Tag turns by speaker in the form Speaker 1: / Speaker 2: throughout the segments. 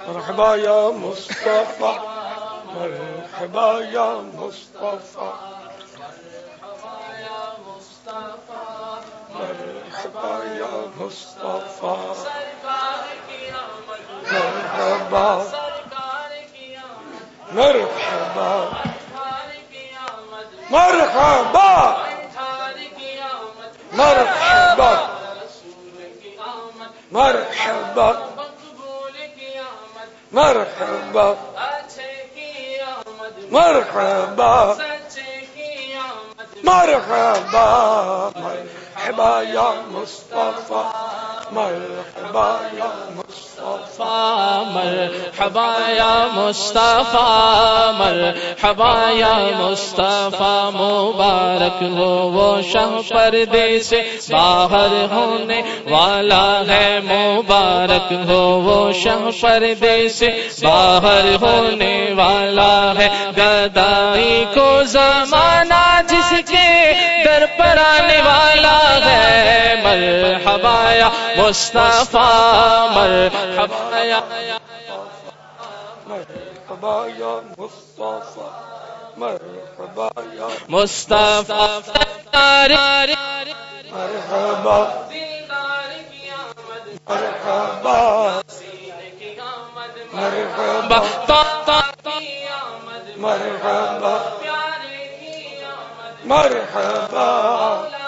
Speaker 1: مرحبا يا مصطفى مرحبا يا مصطفى مرحبا يا مصطفى مرحبا۔ مرحبا۔ مرحبا۔ مرحبا۔ مرحبا۔ مرحبا. مرحبا. مرحبا. مرحبا يا مصطفى مرحبا يا مصطفى
Speaker 2: مرحبا یا مصطفیٰ. مرحبا یا مصطفیٰ. مبارک ہو وہ شہ پردے سے باہر ہونے والا ہے. مبارک ہو وہ شہ پردے سے باہر ہونے والا ہے. گدائی کو زمانہ جس کے در پر آنے والا مرحبا یا مصطفیٰ مرحبا یا
Speaker 1: مرحبا يا مصطفى مرحبا
Speaker 2: مصطفیٰ
Speaker 1: مرحبا مرحبا مرحبا مرحبا مرحبا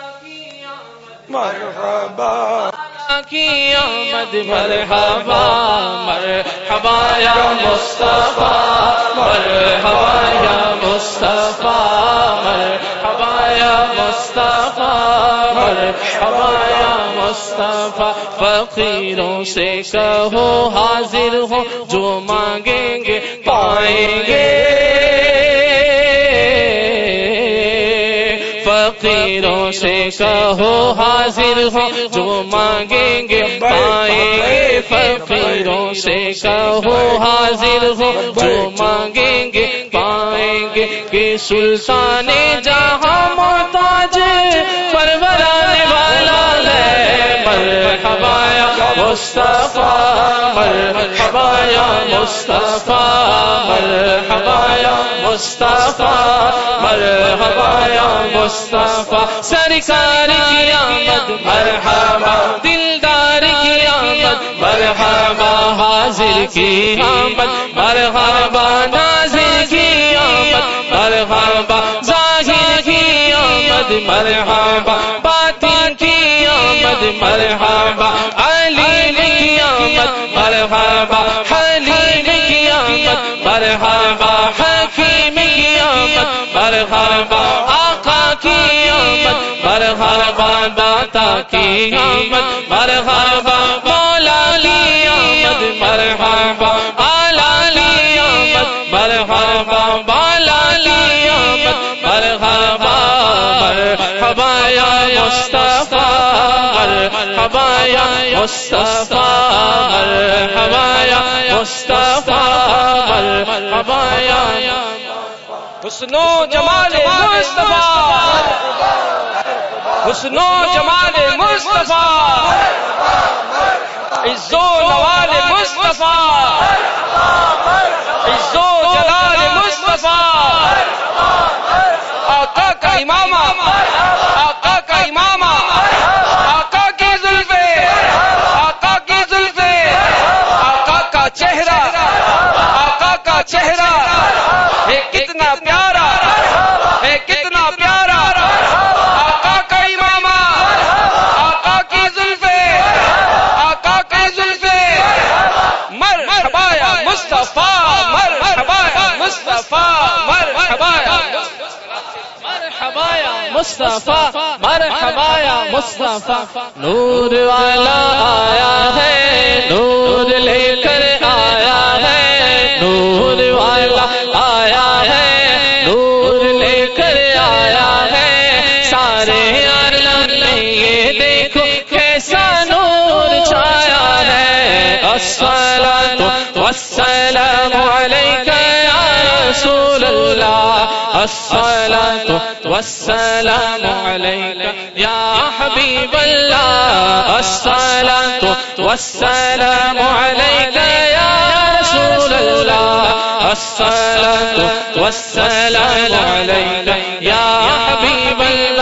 Speaker 1: مرحبا.
Speaker 2: کی آمد، مرحبا. مرحبا یا مصطفیٰ. مرحبا یا مصطفیٰ. مرحبا یا مصطفیٰ. مرحبا یا مصطفیٰ. فقیروں سے کہو، حاضر ہو، جو مانگیں گے، پائیں گے. فقیروں سے کہو حاضر ہو، جو مانگیں گے پائیں گے۔ فقیروں سے کہو حاضر ہو، جو مانگیں گے پائیں گے۔ کہ سلطان جہاں محتاج پرورانے والا ہے۔ مرحبا یا مصطفیٰ، مرحبا یا مصطفیٰ، مرحبا یا مصطفیٰ۔ مصطفیٰ، سرکار کی آمد، مرحبا، دلدار کی آمد، مرحبا، حاضر کی آمد، مرحبا نازر کی آمد، مرحبا، ظاہر کی آمد، مرحبا، باطن کی آمد، مرحبا علیم کی آمد، مرحبا، حلیم کی آمد، مرحبا، حکیم کی آمد، مرحبا کی آمد مرحبا داتا کی آمد مرحبا مولا لی آمد مرحبا آلا لی آمد مرحبا بالا لی آمد مرحبا مرحبا یا مصطفیٰ مرحبا یا مصطفیٰ مرحبا یا مصطفیٰ مرحبا یا
Speaker 3: حسن و جمال مصطفیٰ۔ حسن و جمال مصطفیٰ۔ عز و نواز مصطفیٰ مرحبا یا مصطفیٰ۔
Speaker 2: نور والا آیا ہے، نور لے کر آیا ہے۔ نور والا آیا ہے، نور لے کر آیا ہے۔ سارے عالم میں یہ دیکھو کیسا نور چھایا ہے۔ الصلاة والسلام علیکہ الصلاة والسلام عليك يا حبيب الله. الصلاة والسلام عليك يا رسول الله. الصلاة والسلام عليك يا حبيب الله.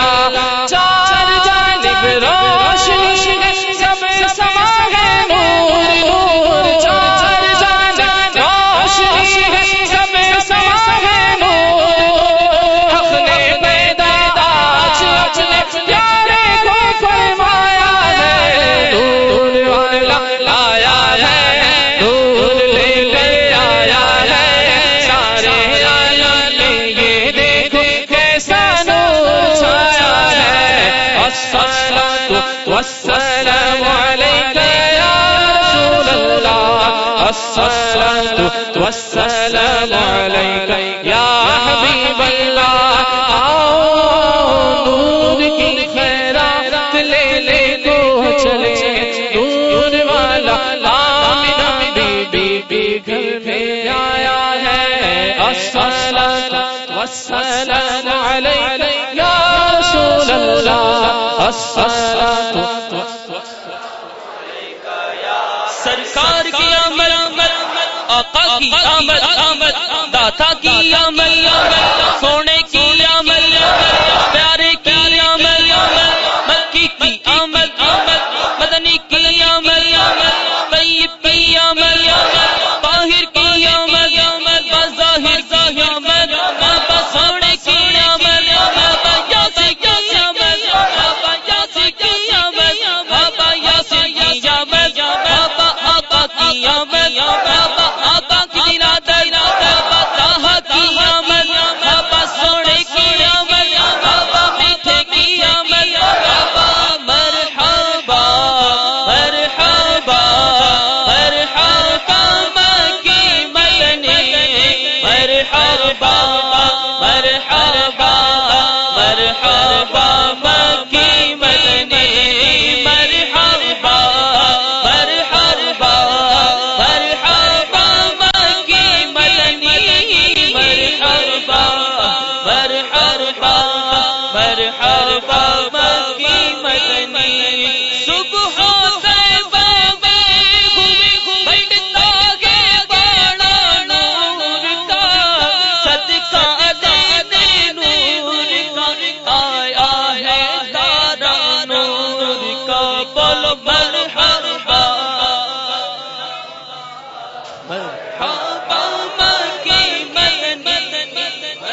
Speaker 2: والسلام عليك يا رسول الله. الصلاة والسلام عليك يا حبيب الله. آؤ نور کی خیرات لے لے کو چلے. نور والا آمنہ بی بی بی گھر میں آیا ہے. الصلاة والسلام عليك يا
Speaker 3: صلی اللہ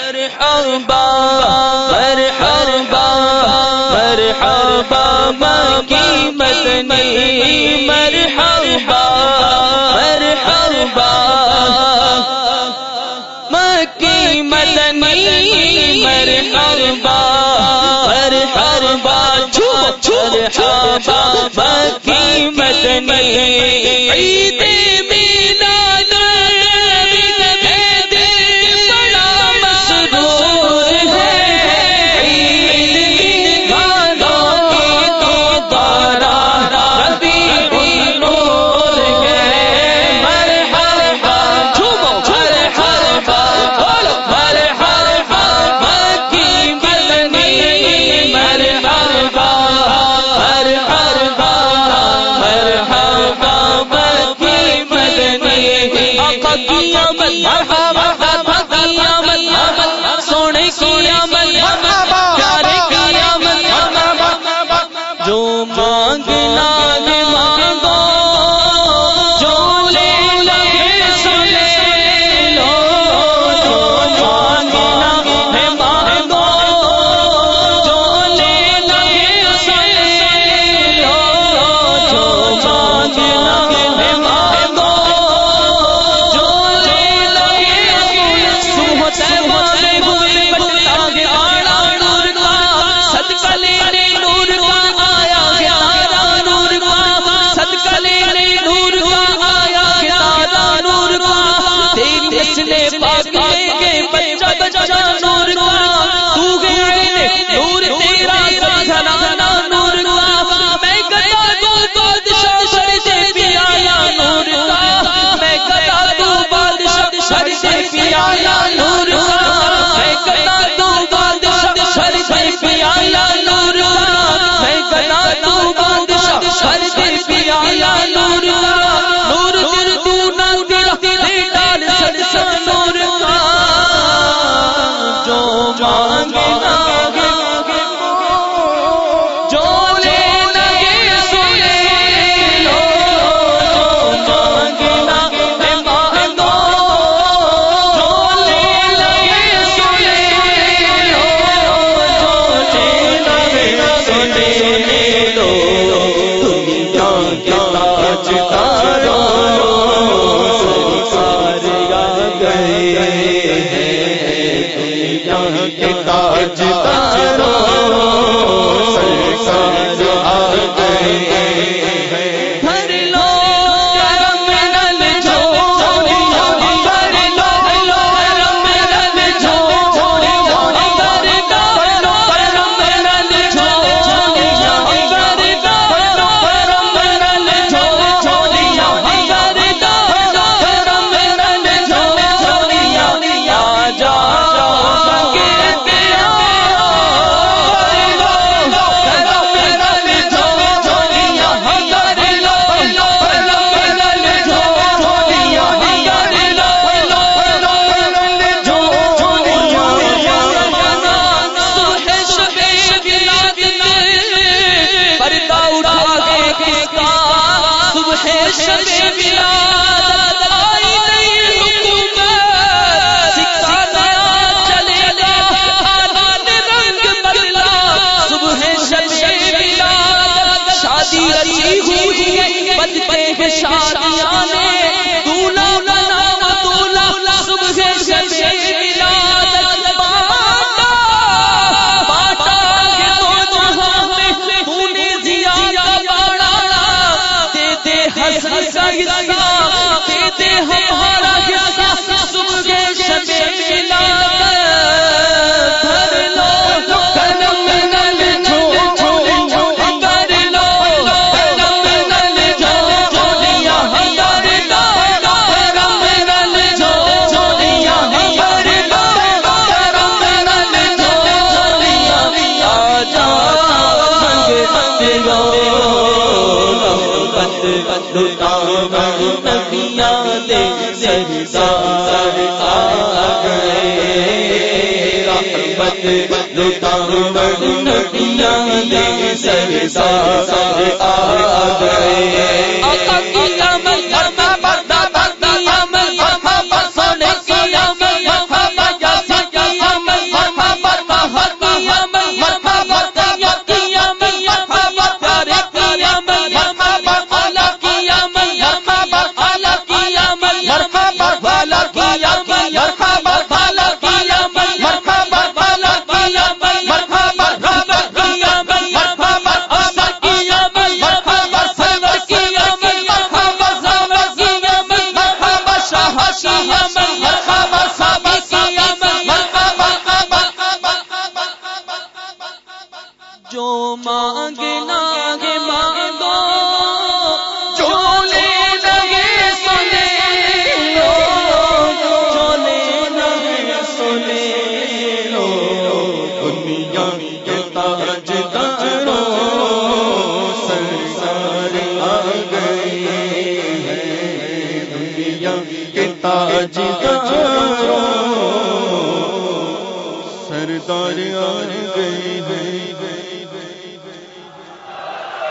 Speaker 3: مرحبا مرحبا مرحبا مکی مدنی مرحبا مرحبا مکی مدنی مرحبا مرحبا مرحبا مکی مدنی عید مینا سردار آ گئے۔